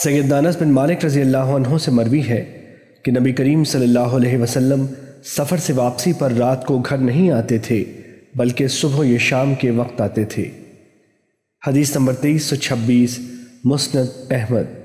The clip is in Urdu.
سید دانس بن مالک رضی اللہ عنہ سے مروی ہے کہ نبی کریم صلی اللہ علیہ وسلم سفر سے واپسی پر رات کو گھر نہیں آتے تھے، بلکہ صبح یا شام کے وقت آتے تھے۔ حدیث نمبر تیئیس سو چھبیس، مسند احمد۔